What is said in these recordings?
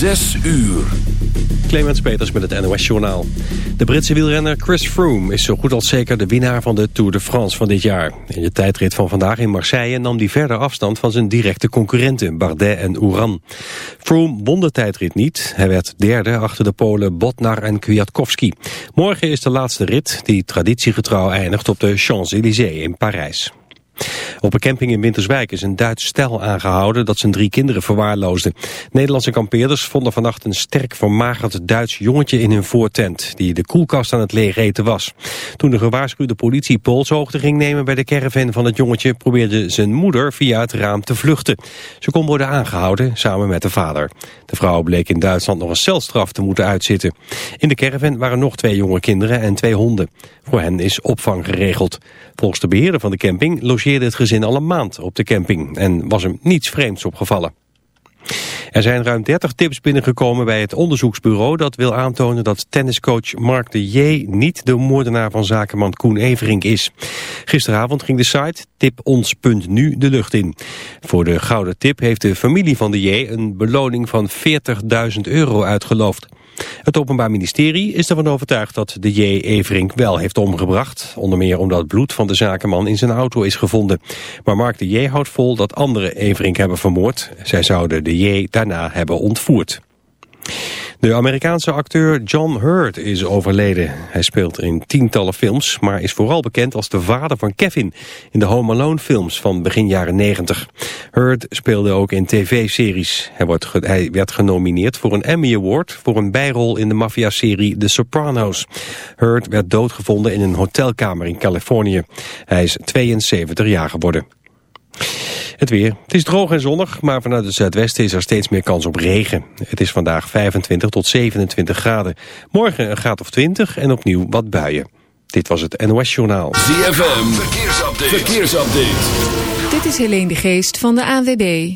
Zes uur. Clemens Peters met het NOS Journaal. De Britse wielrenner Chris Froome is zo goed als zeker de winnaar van de Tour de France van dit jaar. In de tijdrit van vandaag in Marseille nam hij verder afstand van zijn directe concurrenten Bardet en Uran. Froome won de tijdrit niet. Hij werd derde achter de Polen Botnar en Kwiatkowski. Morgen is de laatste rit die traditiegetrouw eindigt op de Champs-Élysées in Parijs. Op een camping in Winterswijk is een Duits stel aangehouden dat zijn drie kinderen verwaarloosde. Nederlandse kampeerders vonden vannacht een sterk vermagerd Duits jongetje in hun voortent, die de koelkast aan het leeg eten was. Toen de gewaarschuwde politie polshoogte ging nemen bij de caravan van het jongetje, probeerde zijn moeder via het raam te vluchten. Ze kon worden aangehouden, samen met de vader. De vrouw bleek in Duitsland nog een celstraf te moeten uitzitten. In de caravan waren nog twee jonge kinderen en twee honden. Voor hen is opvang geregeld. Volgens de beheerder van de camping logeerde het gezin al een maand op de camping en was hem niets vreemds opgevallen. Er zijn ruim 30 tips binnengekomen bij het onderzoeksbureau dat wil aantonen dat tenniscoach Mark de J. niet de moordenaar van zakenman Koen Everink is. Gisteravond ging de site tipons.nu de lucht in. Voor de gouden tip heeft de familie van de J. een beloning van 40.000 euro uitgeloofd. Het Openbaar Ministerie is ervan overtuigd dat de J. Everink wel heeft omgebracht. Onder meer omdat bloed van de zakenman in zijn auto is gevonden. Maar Mark de J. houdt vol dat anderen Everink hebben vermoord. Zij zouden de J. daarna hebben ontvoerd. De Amerikaanse acteur John Hurt is overleden. Hij speelt in tientallen films, maar is vooral bekend als de vader van Kevin in de Home Alone films van begin jaren 90. Hurt speelde ook in tv-series. Hij, hij, werd genomineerd voor een Emmy Award voor een bijrol in de maffiaserie The Sopranos. Hurt werd doodgevonden in een hotelkamer in Californië. Hij is 72 jaar geworden. Het weer. Het is droog en zonnig, maar vanuit het zuidwesten is er steeds meer kans op regen. Het is vandaag 25 tot 27 graden. Morgen een graad of 20 en opnieuw wat buien. Dit was het NOS Journaal. ZFM, verkeersupdate. verkeersupdate. Dit is Helene de Geest van de ANWB.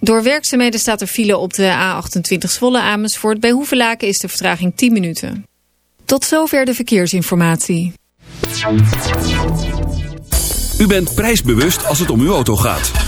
Door werkzaamheden staat er file op de A28 Zwolle Amersfoort. Bij Hoevelaken is de vertraging 10 minuten. Tot zover de verkeersinformatie. U bent prijsbewust als het om uw auto gaat.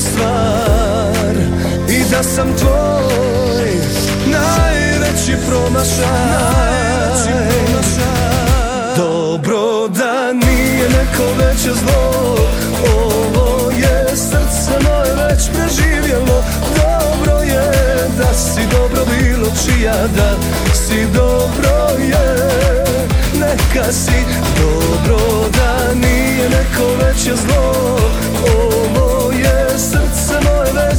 Stvar I da sam tvoj najveći promašaj. Dobro da nije nek neko veće zlo. Ovo je srce moje već preživjelo. Dobro je da si dobro bilo čija Da si dobro je Neka si. Dobro da nije neko veće zlo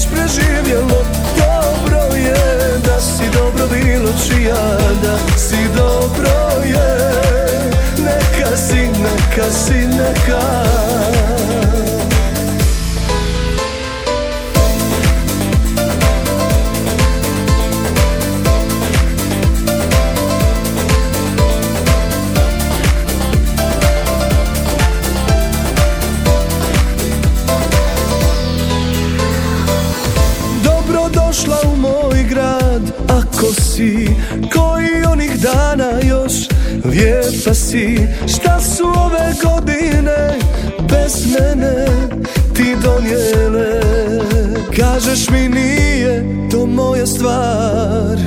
već preživjelo Dobro je da si dobro bilo čija Da si dobro je. Neka si, neka si, neka si Šta su ove godine Bez mene ti donijele? Kažeš mi nije to moja stvar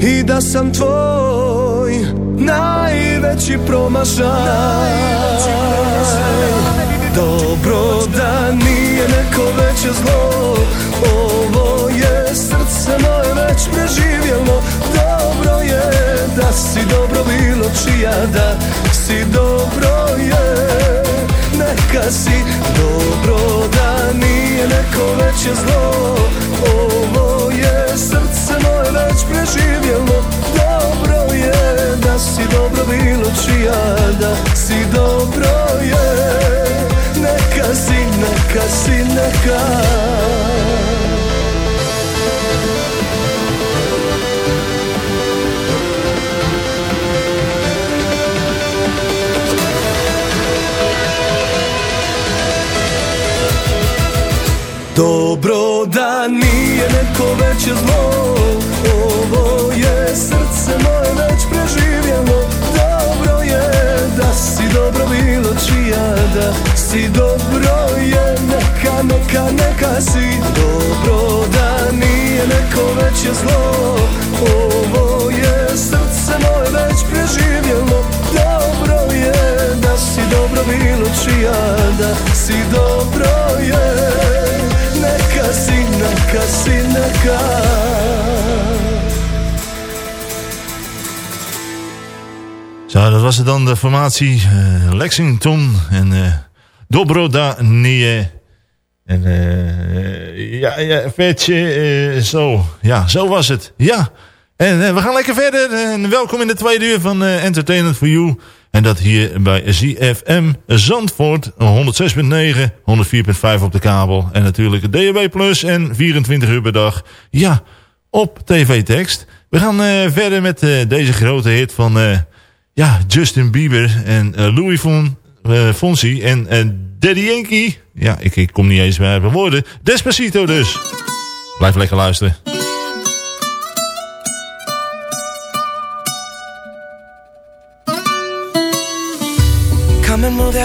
I da sam tvoj Najveći promašaj. Dobro da nije neko veće zlo Ovo je srce moje već preživjelo. Dobro je da si dobro bilo čija Da si dobro je. Neka si dobro da nije neko veće zlo. Ovo je srce moje već preživjelo. Dobro je da si dobro bilo čija Da si dobro je. Neka si, neka si, neka Dobro da nije neko veće zlo. Ovo je srce moje već preživjelo. Dobro je da si dobro bilo čija Da si dobro je neka, neka, neka si. Dobro da nije neko veće zlo. Ovo je srce moje već preživjelo. Dobro je da si dobro bilo čija Da si dobro Zo, dat was het dan, de formatie eh, Lexington en uh, Dobro da Nie. En uh, ja, ja, vetje, zo. Ja, zo was het. Ja. En we gaan lekker verder. En welkom in de tweede uur van Entertainment for You. En dat hier bij ZFM Zandvoort. 106.9, 104.5 op de kabel. En natuurlijk DAB Plus en 24 uur per dag. Ja, op tv-tekst. We gaan verder met deze grote hit van... Ja, Justin Bieber en Louis Von, Fonsi en Daddy Yankee. Ja, ik, ik kom niet eens bij mijn woorden. Despacito dus. Blijf lekker luisteren.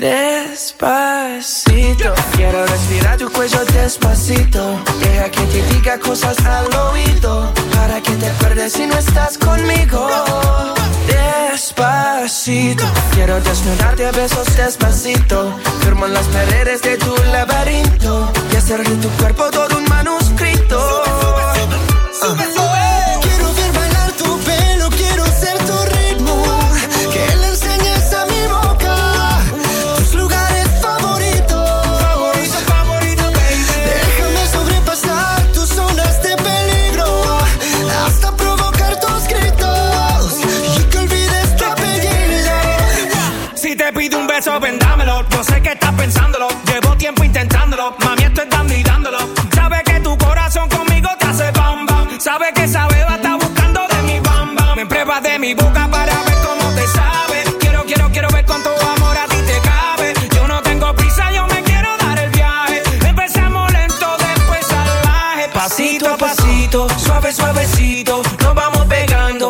Despacito, quiero respirar tu cuello despacito. Deja que te diga cosas al oído. Para que te acuerdes si no estás conmigo. Despacito, quiero desnudarte a besos despacito. Firmo las paredes de tu laberinto. Y hacer de tu cuerpo todo un manuscrito. Quiero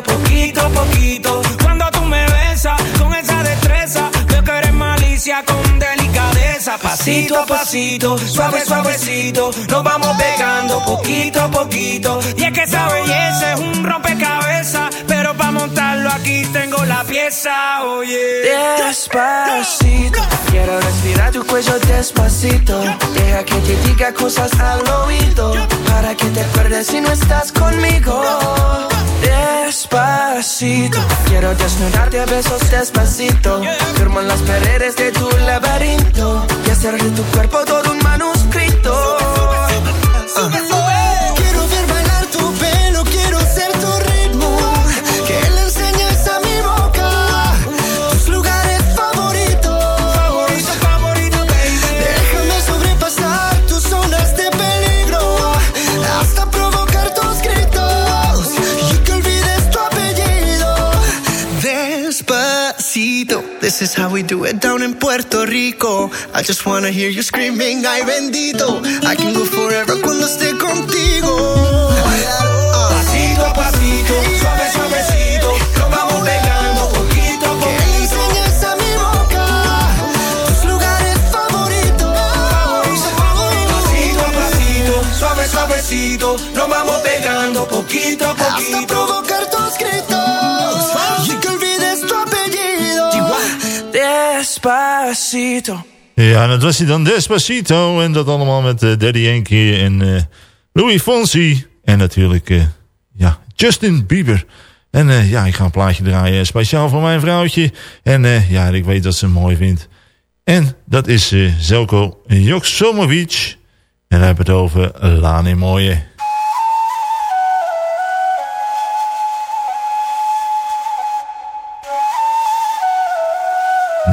poquito a poquito. Cuando tú me besas con esa destreza, veo que eres malicia con delicadeza. Pasito a pasito, suave, suavecito. Nos vamos pegando poquito a poquito. Y es que esa belleza es un rompecabezas. Pero para montarlo aquí tengo la pieza, oye. Despacito, quiero respirar tu cuello despacito. Deja que te diga cosas al oído. Para que te acuerdes si no estás conmigo. Despacito, quiero desnudarte a besos despacito. Firmo en las paredes de tu laberinto. Y hacer de tu cuerpo todo un manuscrito. Quiero I just wanna hear you screaming, ay bendito. I can go forever cuando esté contigo. Pasito a pasito, suave, suavecito. Nos vamos pegando poquito a Que poquito. enseñes a mi boca tus lugares favoritos. Pasito a pasito, suave, suavecito. Nos vamos pegando poquito a Hasta poquito. provocar tus gritos. Y que olvides tu apellido. Despacito. Ja, dat was hij dan Despacito. En dat allemaal met eh, Daddy Yankee en eh, Louis Fonsi. En natuurlijk, eh, ja, Justin Bieber. En ja, ik ga een plaatje draaien speciaal voor mijn vrouwtje. En ja, ik weet dat ze hem mooi vindt. En dat is Zelko Joksomovic. En dan hebben het over Lani Mooie.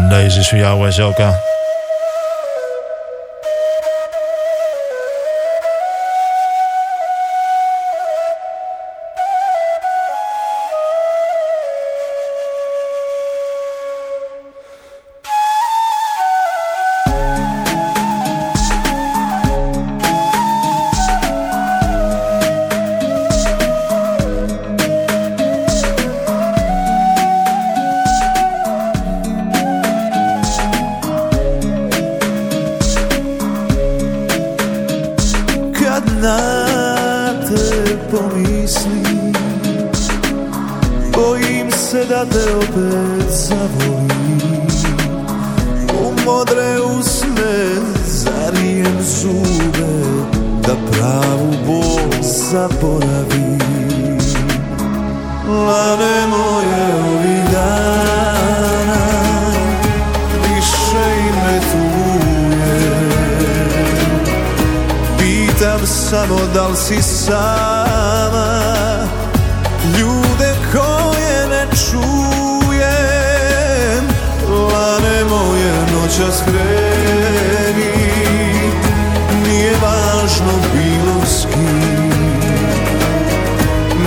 Deze is voor jou, Zelka. Na te pomislim Bojim se da te opet zavolim. U modre usne zarijem zube Da pravu bol zaboravim. Lane moje ovih dana samo da li si sama? Ljude koje ne čujem Lane moje noćas kreni Nije važno bilo s kim.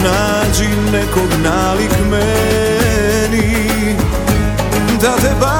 Nađi nekog nalik meni Da te barem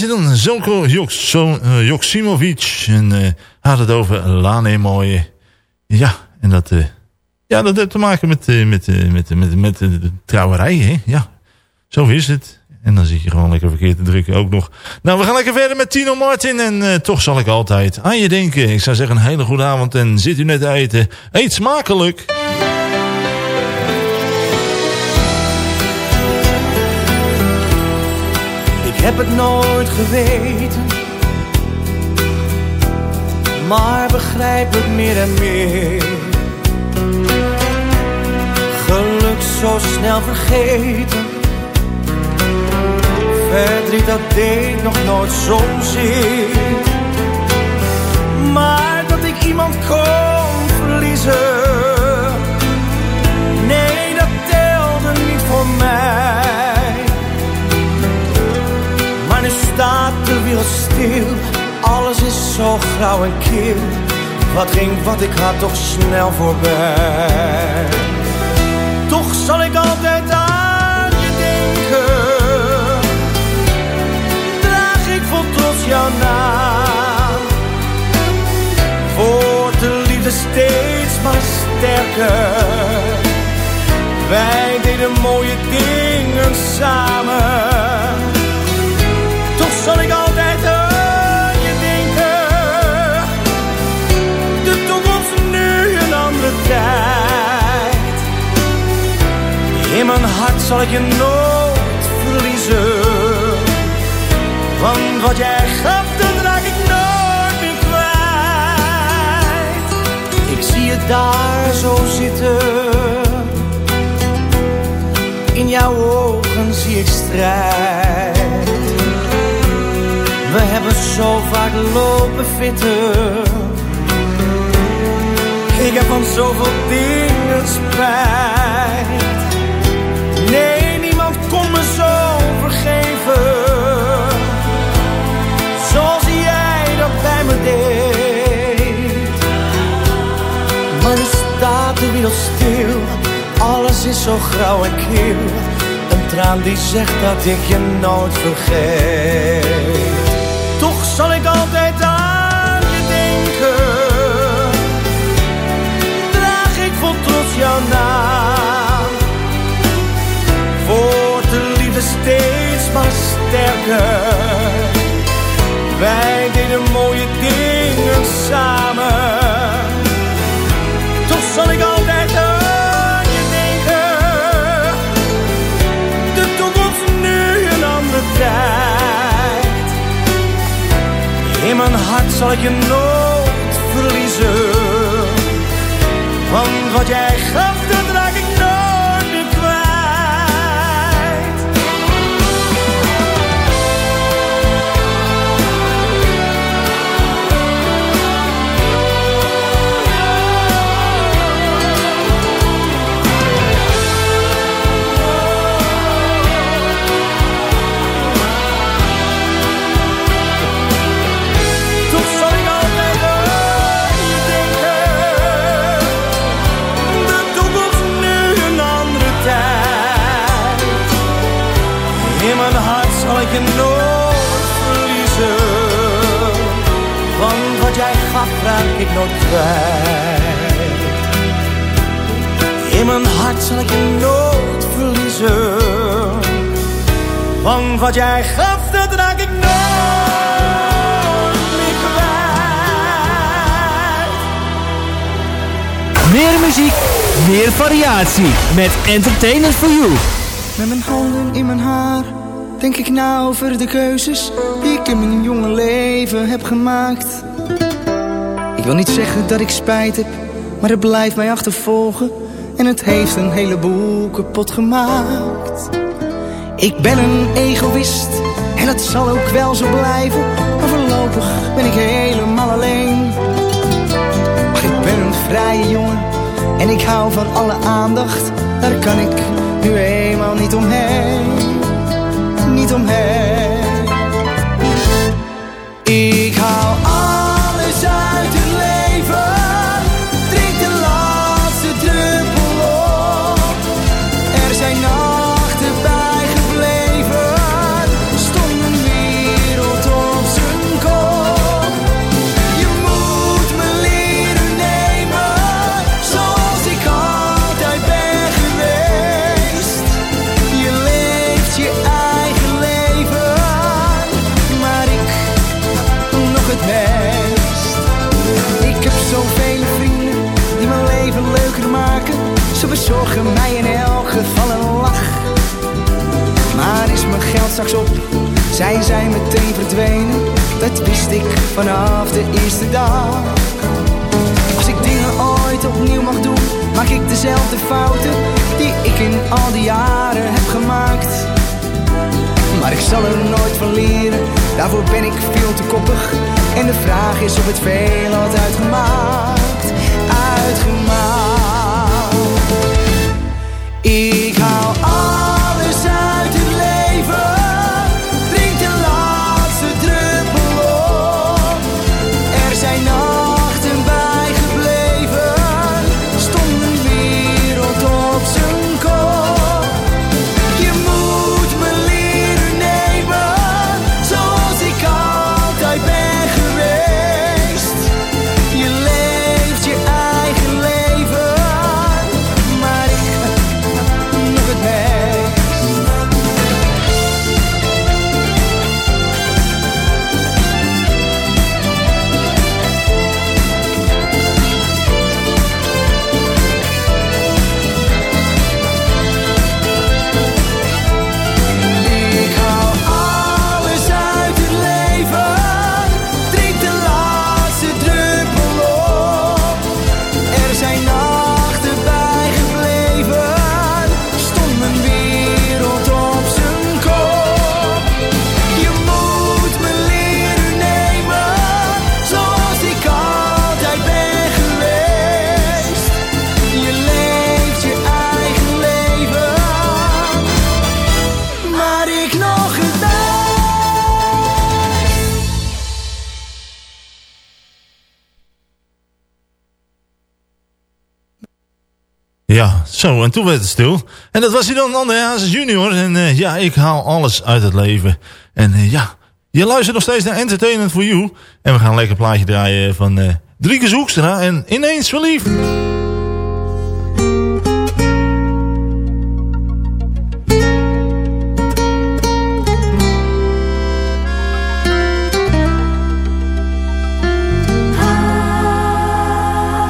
was hij dan. Zelko uh, Joksimovic. En uh, had het over Lane Mooie. Ja, en dat, uh, ja, dat heeft te maken met, met, met, met, met de trouwerij. Hè? Ja, zo is het. En dan zit je gewoon lekker verkeerd te drukken ook nog. Nou, we gaan lekker verder met Tino Martin. En toch zal ik altijd aan je denken. Ik zou zeggen een hele goede avond. En zit u net te eten. Eet smakelijk. Heb het nooit geweten, maar begrijp het meer en meer. Geluk zo snel vergeten, verdriet dat deed nog nooit zozeer. Maar dat ik iemand kon verliezen, alles is zo grauw en kil. Wat ging wat ik had toch snel voorbij. Toch zal ik altijd aan je denken. Draag ik vol trots jouw naam. Wordt de liefde steeds maar sterker. Wij deden mooie dingen samen zal ik je nooit verliezen. Want wat jij gaf, dat raak ik nooit meer kwijt. Ik zie je daar zo zitten. In jouw ogen zie ik strijd we hebben zo vaak lopen fitten. Ik heb van zoveel dingen spijt. Maar nu staat de wereld stil. Alles is zo grauw en kil. Een traan die zegt dat ik je nooit vergeet zal ik altijd aan je denken. Draag ik vol trots jouw naam. Wordt de liefde steeds maar sterker. Wij deden mooie dingen samen. Toch zal ik altijd aan je denken. De toekomst nu een andere tijd. In mijn hart zal ik je nooit verliezen. Want wat jij gaf, variatie. Met Entertainment for You. Met mijn handen in mijn haar Denk ik nou over de keuzes die ik in mijn jonge leven heb gemaakt. Ik wil niet zeggen dat ik spijt heb, maar het blijft mij achtervolgen. En het heeft een heleboel kapot gemaakt. Ik ben een egoïst en het zal ook wel zo blijven. Maar voorlopig ben ik helemaal alleen. Maar ik ben een vrije jongen en ik hou van alle aandacht. Daar kan ik nu eenmaal niet omheen niet omheen. Straks op? Zijn zij meteen verdwenen? Dat wist ik vanaf de eerste dag. Als ik dingen ooit opnieuw mag doen, maak ik dezelfde fouten die ik in al die jaren heb gemaakt. Maar ik zal er nooit van leren, daarvoor ben ik veel te koppig. En de vraag is of het veel had uitgemaakt, uitgemaakt. Ik haal en toen werd het stil. En dat was hij dan, André Hazes junior. En eh, ja, ik haal alles uit het leven. En eh, ja, je luistert nog steeds naar Entertainment for You. En we gaan een lekker plaatje draaien van eh Drieke Zoekstra en Ineens Verliefd.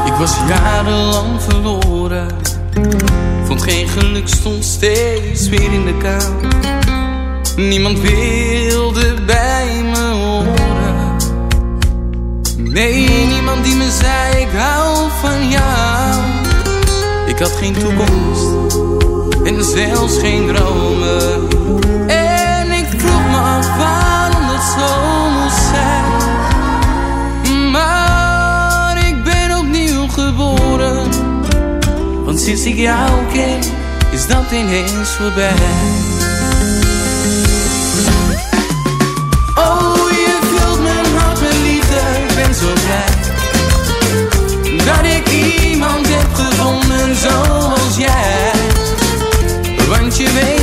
Ik was jarenlang geluk, stond steeds weer in de kou. Niemand wilde bij me horen. Nee, niemand die me zei ik hou van jou. Ik had geen toekomst en zelfs geen dromen. En ik vroeg me af waarom het zo moest zijn. Maar ik ben opnieuw geboren. Want sinds ik jou ken, is dat ineens voorbij. Oh, je vult mijn hart met liefde, ik ben zo blij. Dat ik iemand heb gevonden zoals jij. Want je weet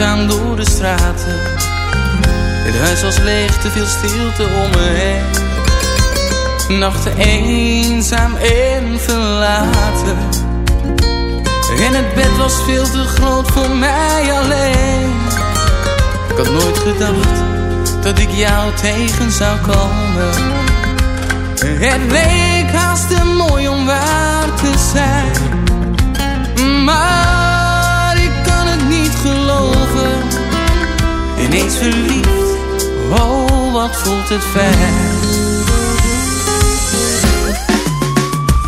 eenzaam door de straten. Het huis was leeg, te veel stilte om me heen. Nachten eenzaam en verlaten. En het bed was veel te groot voor mij alleen. Ik had nooit gedacht dat ik jou tegen zou komen. Het leek haast te mooi om waar te zijn. Maar ik kan het niet geloven. Ineens verliefd, oh wat voelt het fijn.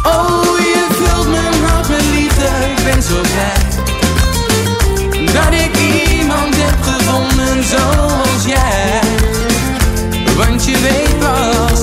Oh, je vult mijn hart met liefde, ik ben zo blij. Dat ik iemand heb gevonden zoals jij. Want je weet pas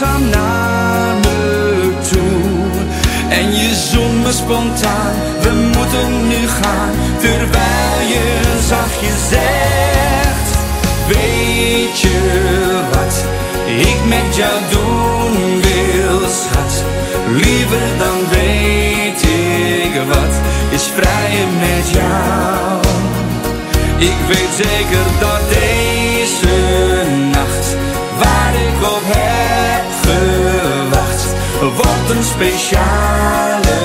langzaam naar me toe. En je zoent me spontaan, we moeten nu gaan. Terwijl je zachtjes zegt, weet je wat ik met jou doen wil, schat? Liever dan weet ik wat is vrijen met jou. Ik weet zeker dat deze een speciale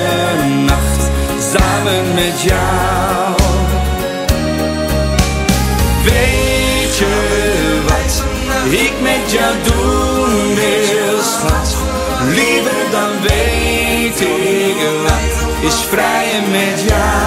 nacht samen met jou. Weet je wat ik met jou doen wil, schat? Liever dan weet ik wat is vrijen met jou.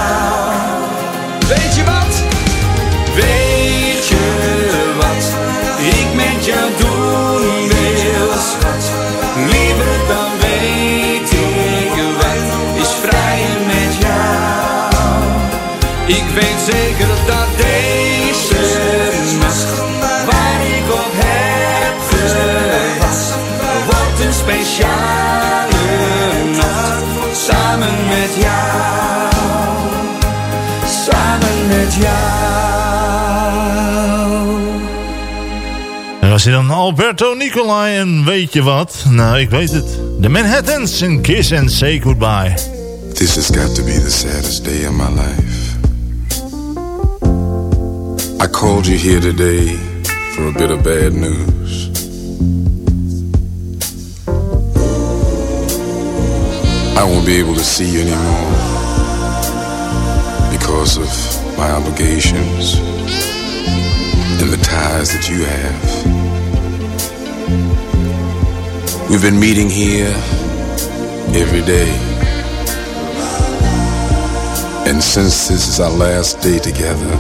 Speciale nacht samen met jou, samen met jou. En was hij dan Alberto Nicolai en weet je wat? Nou, ik weet het. De Manhattans en Kiss and Say Goodbye. This has got to be the saddest day of my life. I called you here today for a bit of bad news. I won't be able to see you anymore because of my obligations and the ties that you have. We've been meeting here every day. And since this is our last day together,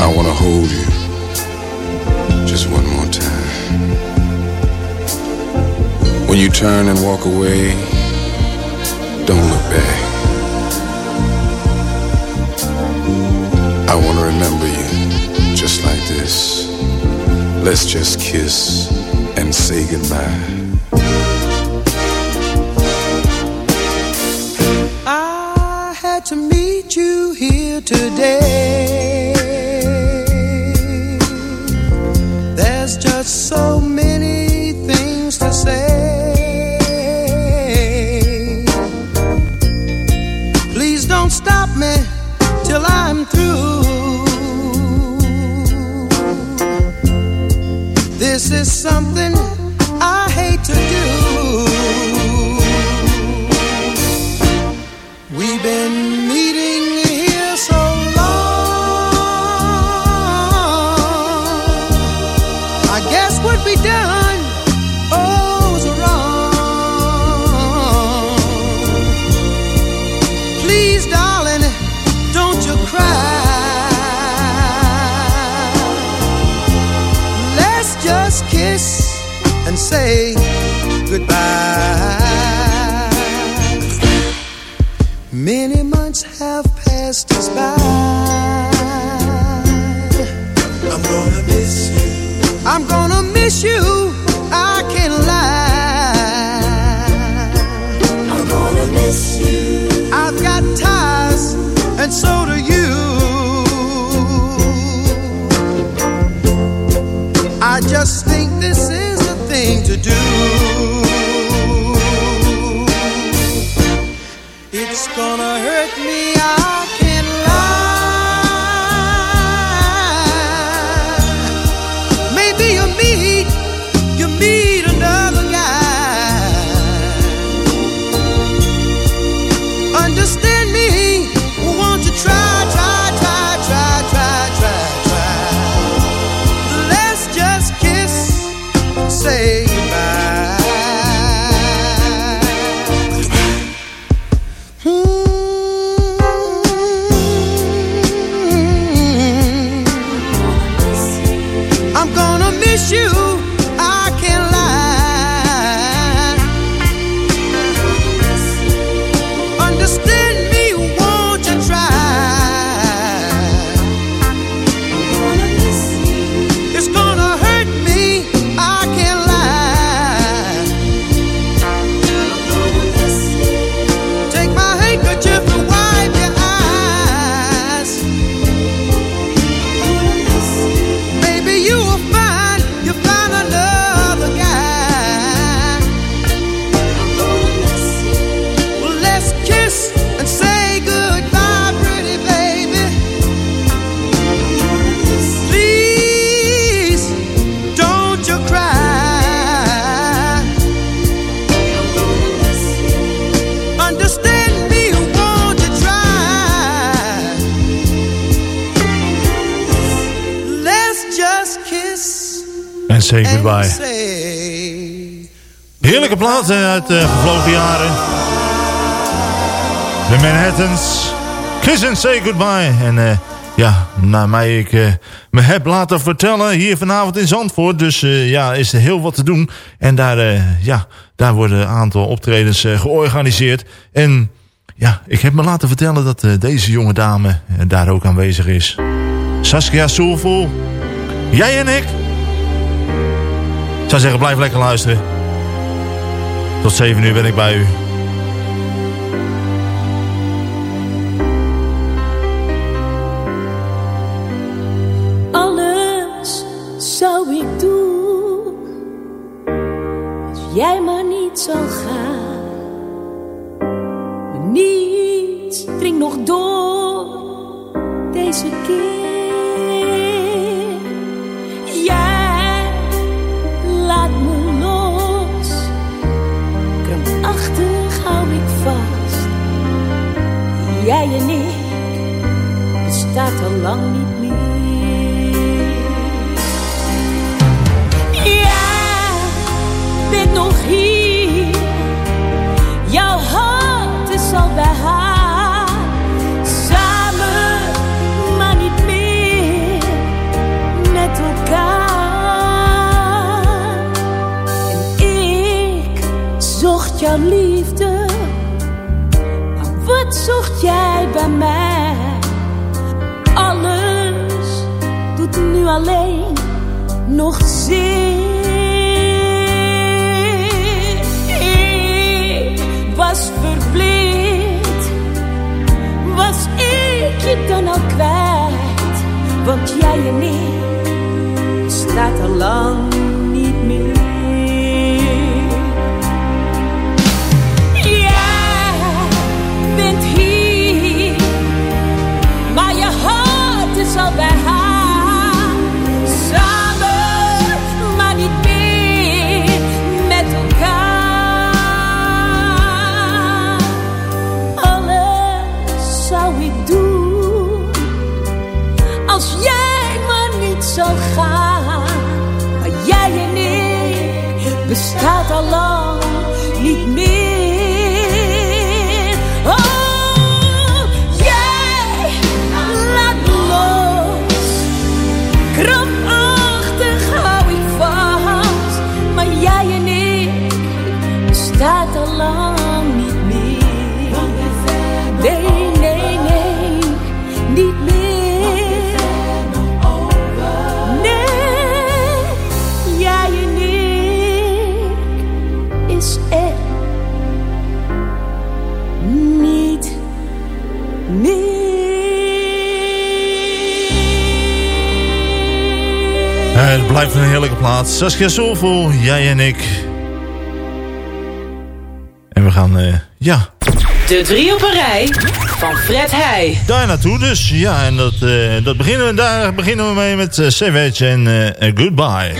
I want to hold you just one more time. When you turn and walk away, don't look back. I want to remember you just like this. Let's just kiss and say goodbye. I had to meet you here today. There's just so many say goodbye. Heerlijke plaat eh, uit de vervlogen jaren. De Manhattans. Kiss and say goodbye. En eh, ja, naar mij ik eh, me heb laten vertellen hier vanavond in Zandvoort. Dus eh, ja, is er heel wat te doen. En daar, ja, daar worden een aantal optredens georganiseerd. En ja, ik heb me laten vertellen dat deze jonge dame daar ook aanwezig is. Saskia Soulful. Jij en ik. Zou zeggen, blijf lekker luisteren. Tot 7 uur ben ik bij u. Alles zou ik doen als jij maar niet zou gaan. Niets dringt nog door deze keer. Jij en ik bestaat al lang niet meer. Jij bent nog hier, zocht jij bij mij? Alles doet nu alleen nog zeer. Ik was verblind, was ik je dan al kwijt? Want jij en ik staat al lang blijft een heerlijke plaats. Saskia Soulful, jij en ik. En we gaan, uh, ja... De drie op een rij van Fred Heij. Daar naartoe dus, ja. En dat, uh, dat beginnen we, daar beginnen we mee met uh, Savage en Goodbye.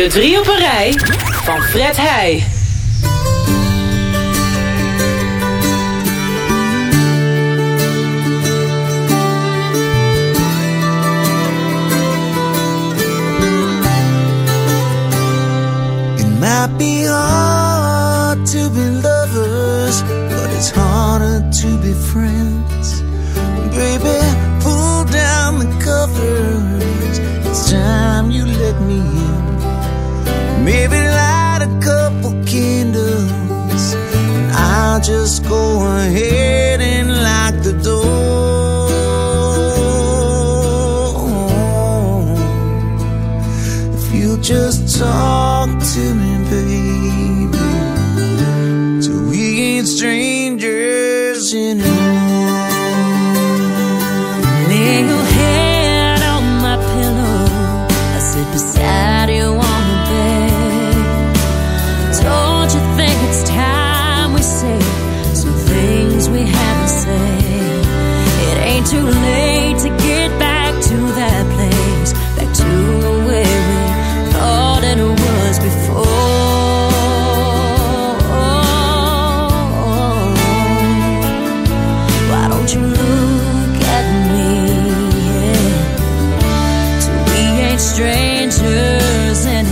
De drie op een rij van Fred Heij. It might be hard to be lovers, but it's harder to be friends. Baby, pull down the covers. It's time you let me Zo, strangers and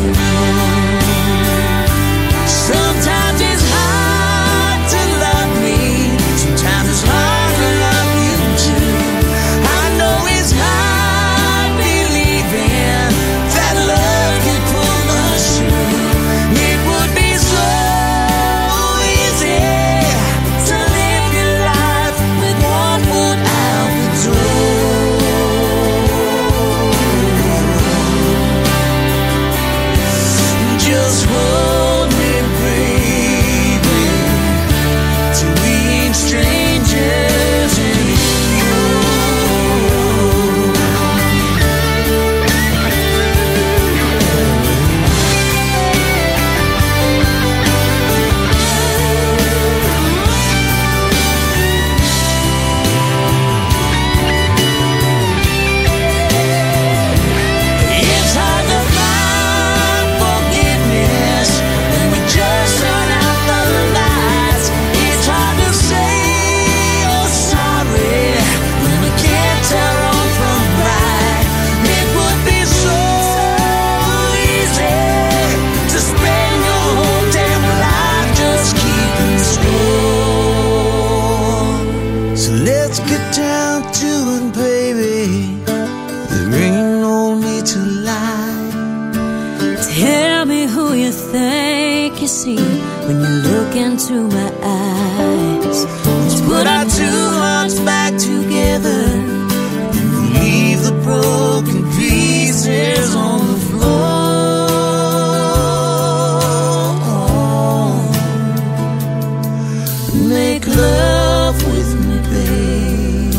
Make love with me, baby,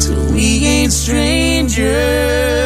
till we ain't strangers.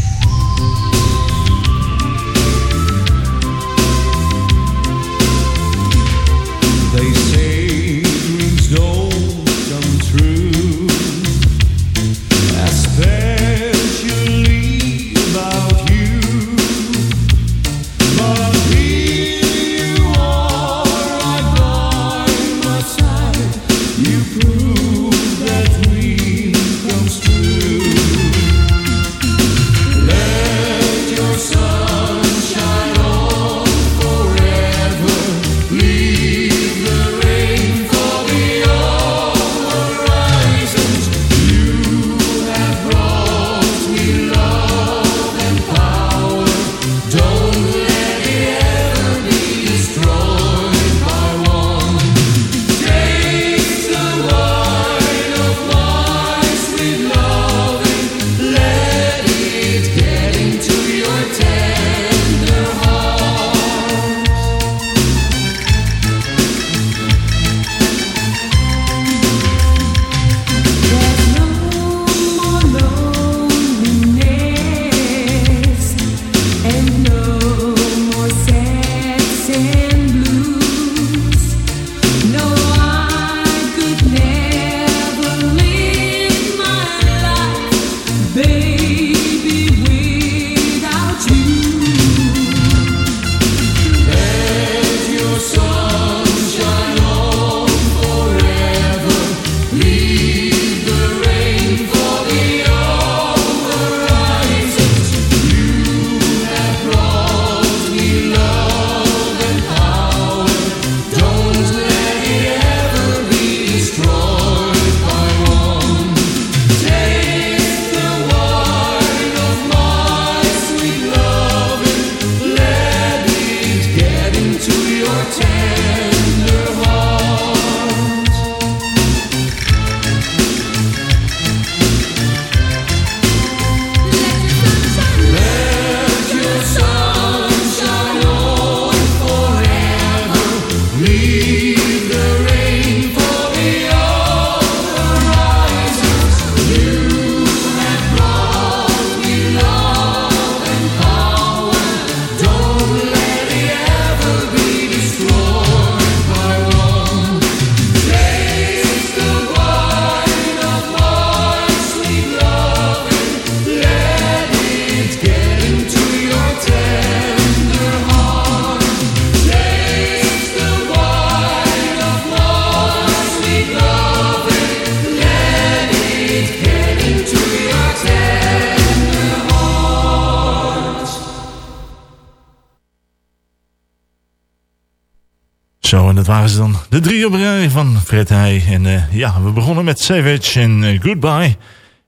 Drie op rij van Fred Heij. En eh, ja, we begonnen met Savage en eh, Goodbye.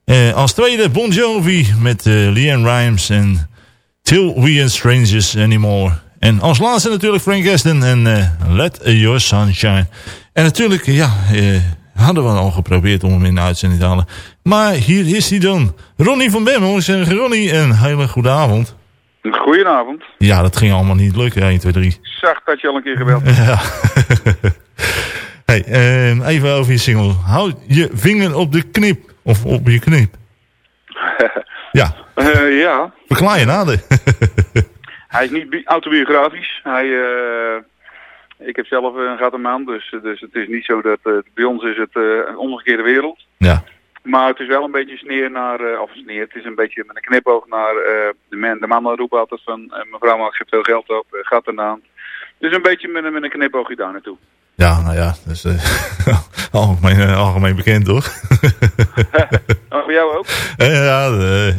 Eh, als tweede Bon Jovi met Leanne Rimes en Till We Ain't Strangers Anymore. En als laatste natuurlijk Frank Aston en Let Your Sunshine. En natuurlijk, ja, hadden we al geprobeerd om hem in de uitzending te halen. Maar hier is hij dan. Ronnie van Bemmel. Ik zeg Ronnie, een hele goede avond. Goedenavond. Ja, dat ging allemaal niet lukken. 1, 2, 3. Ik zag dat je al een keer gebeld Ja. Hey, ehm, even over je single. Hou je vinger op de knip. Of op je knip. Ja, Eh, ja, verklaar je nader. hij is niet bi- autobiografisch. Hij, eh, ik heb zelf een gat een man, dus, dus het is niet zo dat eh, bij ons is het eh, een omgekeerde wereld. Ja. Maar het is wel een beetje sneer naar, eh, of sneer, het is een beetje met een knipoog naar eh, de, man, de mannen roepen altijd van, eh, mevrouw maakt zich veel geld op, eh, gat eraan. Dus een beetje met, een- met een knipoogje daar naartoe. Ja, nou ja, dat is eh, algemeen, eh, algemeen bekend, toch? Oh, bij jou ook? Eh, ja,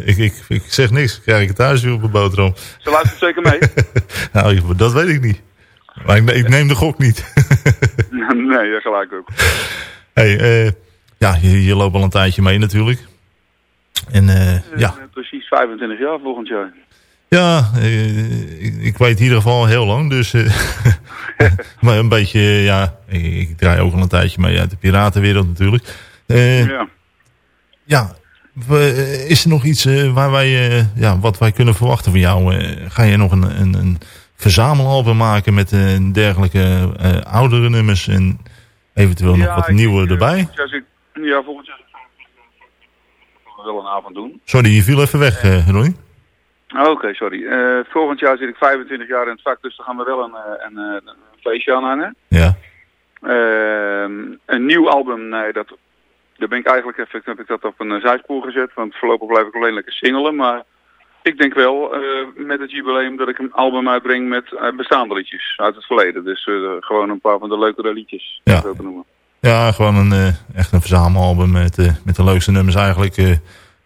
ik, ik, ik zeg niks. Krijg ik het thuis weer op een boterham. Ze luistert zeker mee. nou, dat weet ik niet. Maar ik, ik neem de gok niet. nee, gelijk ook. hey, ja, je, je loopt al een tijdje mee natuurlijk. En ja, precies 25 jaar volgend jaar. Ja, eh, ik, ik weet in ieder geval heel lang, dus... eh, maar een beetje, eh, ja, ik, ik draai ook al een tijdje mee uit de piratenwereld natuurlijk. Ja. ja, is er nog iets waar wij, ja, wat wij kunnen verwachten van jou? Ga je nog een, een, een verzamelalbum maken met dergelijke oudere nummers en eventueel nog wat nieuwe denk, erbij? volgend jaar zit- ja, volgend jaar wel een avond doen. Sorry, je viel even weg, Ronnie. Oh, Oké, sorry. Eh, volgend jaar zit ik 25 jaar in het vak, dus dan gaan we wel een, eh, een, eh, een feestje aanhangen. Ja. Ehm, een nieuw album, nee, dat, daar ben ik eigenlijk even, heb ik dat op een zijspoor gezet, want voorlopig blijf ik alleen lekker singelen, maar ik denk wel met het jubileum dat ik een album uitbreng met bestaande liedjes uit het verleden. Dus gewoon een paar van de leukere liedjes, Ja. het zo te noemen. Ja, gewoon een, echt een verzamelalbum met, met de leukste nummers eigenlijk. de,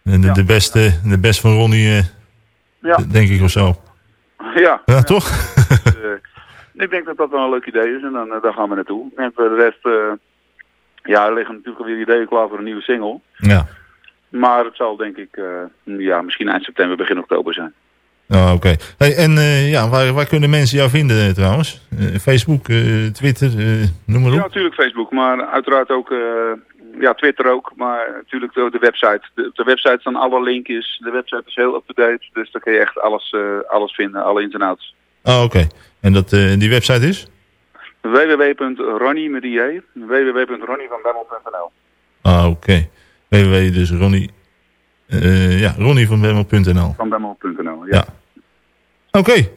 de, de beste, de best van Ronnie, Ja. denk ik of zo. Ja. Ja, toch? Dus, eh, ik denk dat dat wel een leuk idee is en dan eh, daar gaan we naartoe. En voor de rest, eh, ja, er liggen natuurlijk weer ideeën klaar voor een nieuwe single. Ja. Maar het zal denk ik, ja, misschien eind september, begin oktober zijn. Oh, Oké. Hey, en ja, waar, waar kunnen mensen jou vinden trouwens? Facebook, Twitter, noem maar Ja, op. natuurlijk Facebook, maar uiteraard ook, ja, Twitter ook. Maar natuurlijk ook de website. De, op de website staan alle linkjes. De website is heel up-to-date, dus daar kun je echt alles, eh, alles vinden, alle ins en outs. Oh, oké. En dat, eh, die website is? www.ronnie met www.ronnievanbemmel.nl Ah, oké. www, dus Ronnie... eh ja, ronnievanbemmel.nl Vanbemmel.nl, ja. Ja. Oké.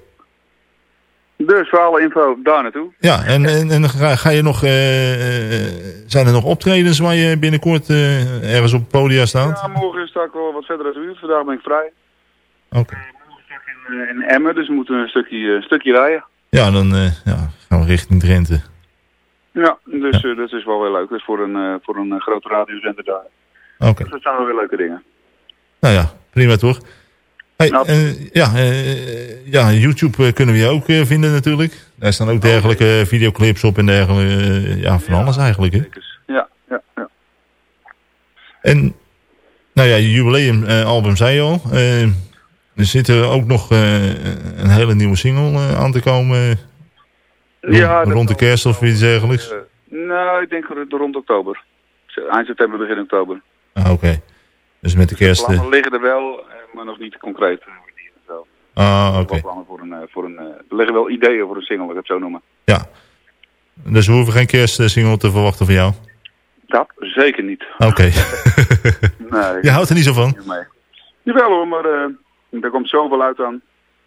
Dus voor alle info daar naartoe. Ja, en, en, en ga, ga je nog... eh, zijn er nog optredens waar je binnenkort eh, ergens op podia staat? Ja, morgen sta ik wel wat verder uit de buurt. Vandaag ben ik vrij. Oké. In, eh, in Emmen, dus we moeten een stukje, stukje rijden. Ja, dan ja, gaan we richting Drenthe. Ja, dus dat is wel weer leuk. Dat is voor een, voor een grote radiozender daar. Oké. Dus dat zijn wel weer leuke dingen. Nou ja, prima toch? Hey, eh, ja, eh, ja, YouTube eh, kunnen we je ook vinden natuurlijk. Daar staan ook dergelijke videoclips op en dergelijke. ja, van alles eigenlijk. Hè? Ja, ja, ja. En, nou ja, je jubileumalbum zei je al. Er zit er ook nog een hele nieuwe single aan te komen. Ja, rond, de kerst of iets dergelijks. Nou, ik denk rond- oktober. Eind september, begin oktober. Ah, oké. Dus met de kerst... eh, Plannen liggen er wel, maar nog niet concreet. eh, ah, oké. Plannen voor een, eh, voor een, eh, er liggen wel ideeën voor een single, ik het zo noemen. Ja. Dus we hoeven geen kerstsingle te verwachten van jou? Dat zeker niet. Oké. Nee. Je houdt er niet zo van? Nee. Jawel hoor, maar eh er komt zoveel uit aan.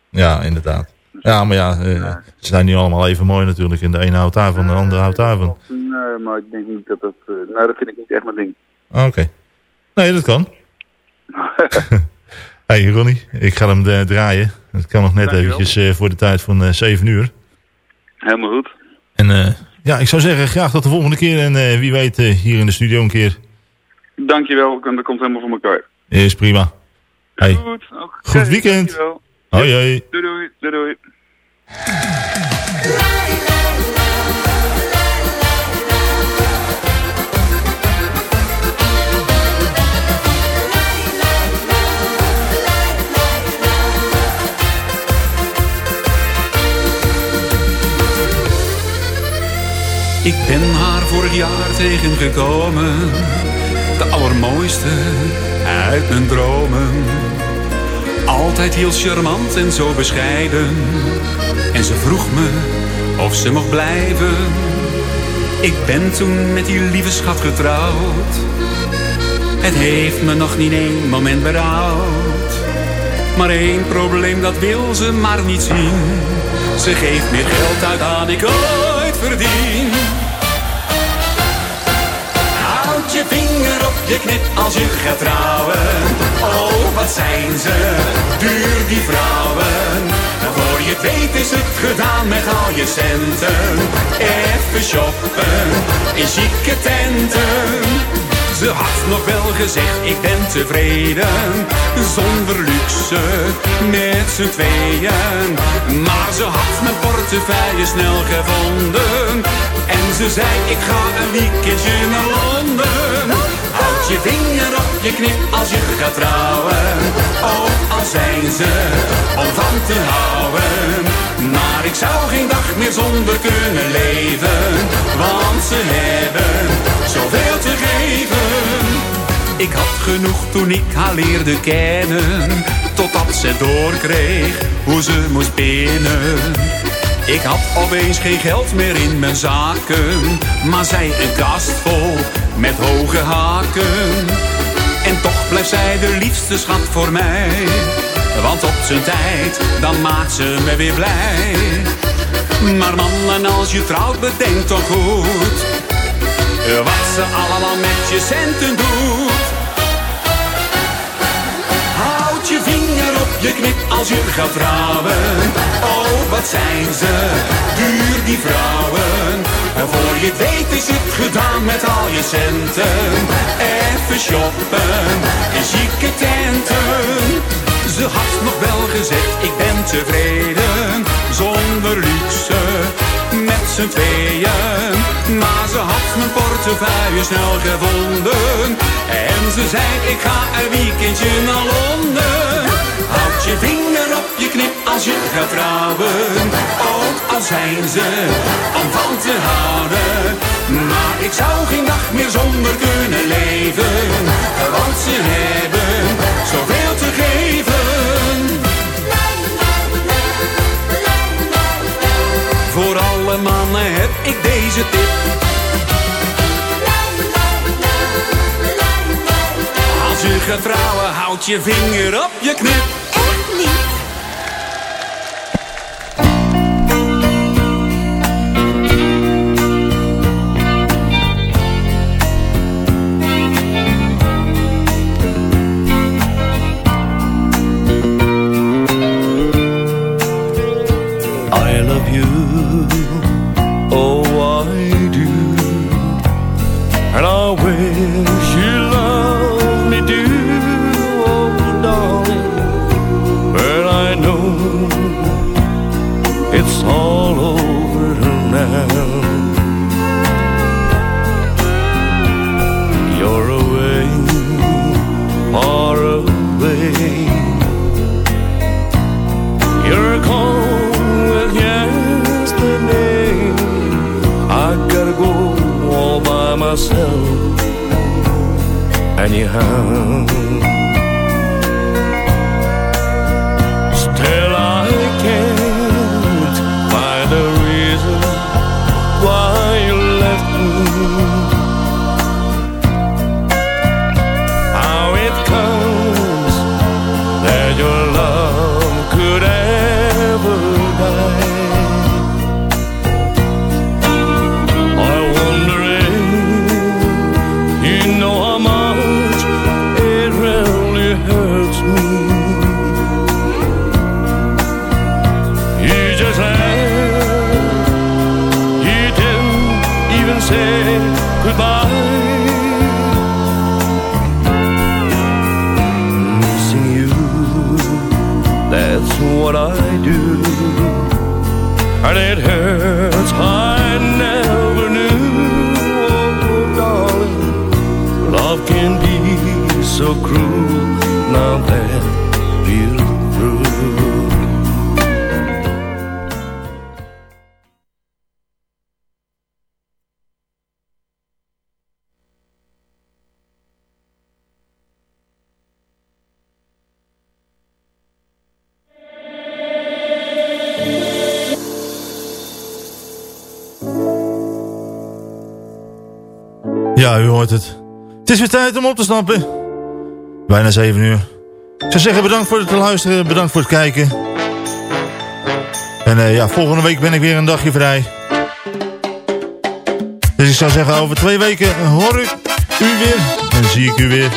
Ja, inderdaad. Ja, maar ja, ze zijn niet allemaal even mooi natuurlijk. En de ene houdt daarvan, de andere houdt daarvan. Nee, maar ik denk niet dat dat... nou, dat vind ik niet echt mijn ding. Ah, Oké. Nee, dat kan. hey Ronnie, ik ga hem eh, draaien. Het kan nog net Dankjewel. eventjes eh, voor de tijd van eh 7 uur. Helemaal goed. En eh, ja, ik zou zeggen, graag tot de volgende keer. En eh, wie weet eh, hier in de studio een keer. Dankjewel, dat komt helemaal voor elkaar. Is prima. Hey, Goed, goed weekend. dankjewel. Hoi hoi. Doei doei, doei doei. Jaar tegengekomen. De allermooiste uit mijn dromen. Altijd heel charmant en zo bescheiden. En ze vroeg me of ze mocht blijven. Ik ben toen met die lieve schat getrouwd. Het heeft me nog niet één moment berouwd. Maar één probleem, dat wil ze maar niet zien. Ze geeft meer geld uit dan ik ooit Houd je vinger op je knip als je gaat trouwen. Oh, wat zijn ze, duur die vrouwen. Voor je weet is het gedaan met al je centen. Even shoppen in chique tenten. Ze had nog wel gezegd, ik ben tevreden, zonder luxe, met z'n tweeën. Maar ze had mijn portefeuille snel gevonden, en ze zei, ik ga een weekendje naar Londen. Houd je vinger op je knip als je gaat trouwen, ook al zijn ze om van te houden. Maar ik zou geen dag meer zonder kunnen leven, want ze hebben zoveel te geven. Ik had genoeg toen ik haar leerde kennen, totdat ze doorkreeg hoe ze moest binnen. Ik had opeens geen geld meer in mijn zaken, maar zij een kast vol met hoge haken. En toch blijft zij de liefste schat voor mij, want op zijn tijd, dan maakt ze me weer blij. Maar man, en als je trouwt, bedenk toch goed, wat ze allemaal met je centen doet. Houd je vinger op je knip als je gaat trouwen. Oh, wat zijn ze, duur die vrouwen. En voor je het weet is het gedaan met al je centen. Even shoppen chique tenten. Ze had nog wel gezegd, ik ben tevreden, zonder luxe, met z'n tweeën. Maar ze had mijn portefeuille snel gevonden. En ze zei, ik ga een weekendje naar Londen. Houd je vinger op je knip als je gaat trouwen. Ook al zijn ze om van te houden. Maar ik zou geen dag meer zonder kunnen leven. Want ze hebben zoveel te geven. Voor alle mannen heb ik deze tip. Als je gaat trouwen, houd je vinger op je knip. 你好 het. Is weer tijd om op te stappen. Bijna 7 uur. Ik zou zeggen bedankt voor het luisteren, bedankt voor het kijken. En eh, ja, volgende week ben ik weer een dagje vrij. Dus ik zou zeggen, over twee weken hoor ik u weer en zie ik u weer.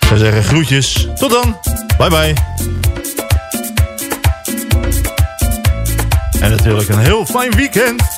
Ik zou zeggen, groetjes. Tot dan. Bye bye. En natuurlijk een heel fijn weekend.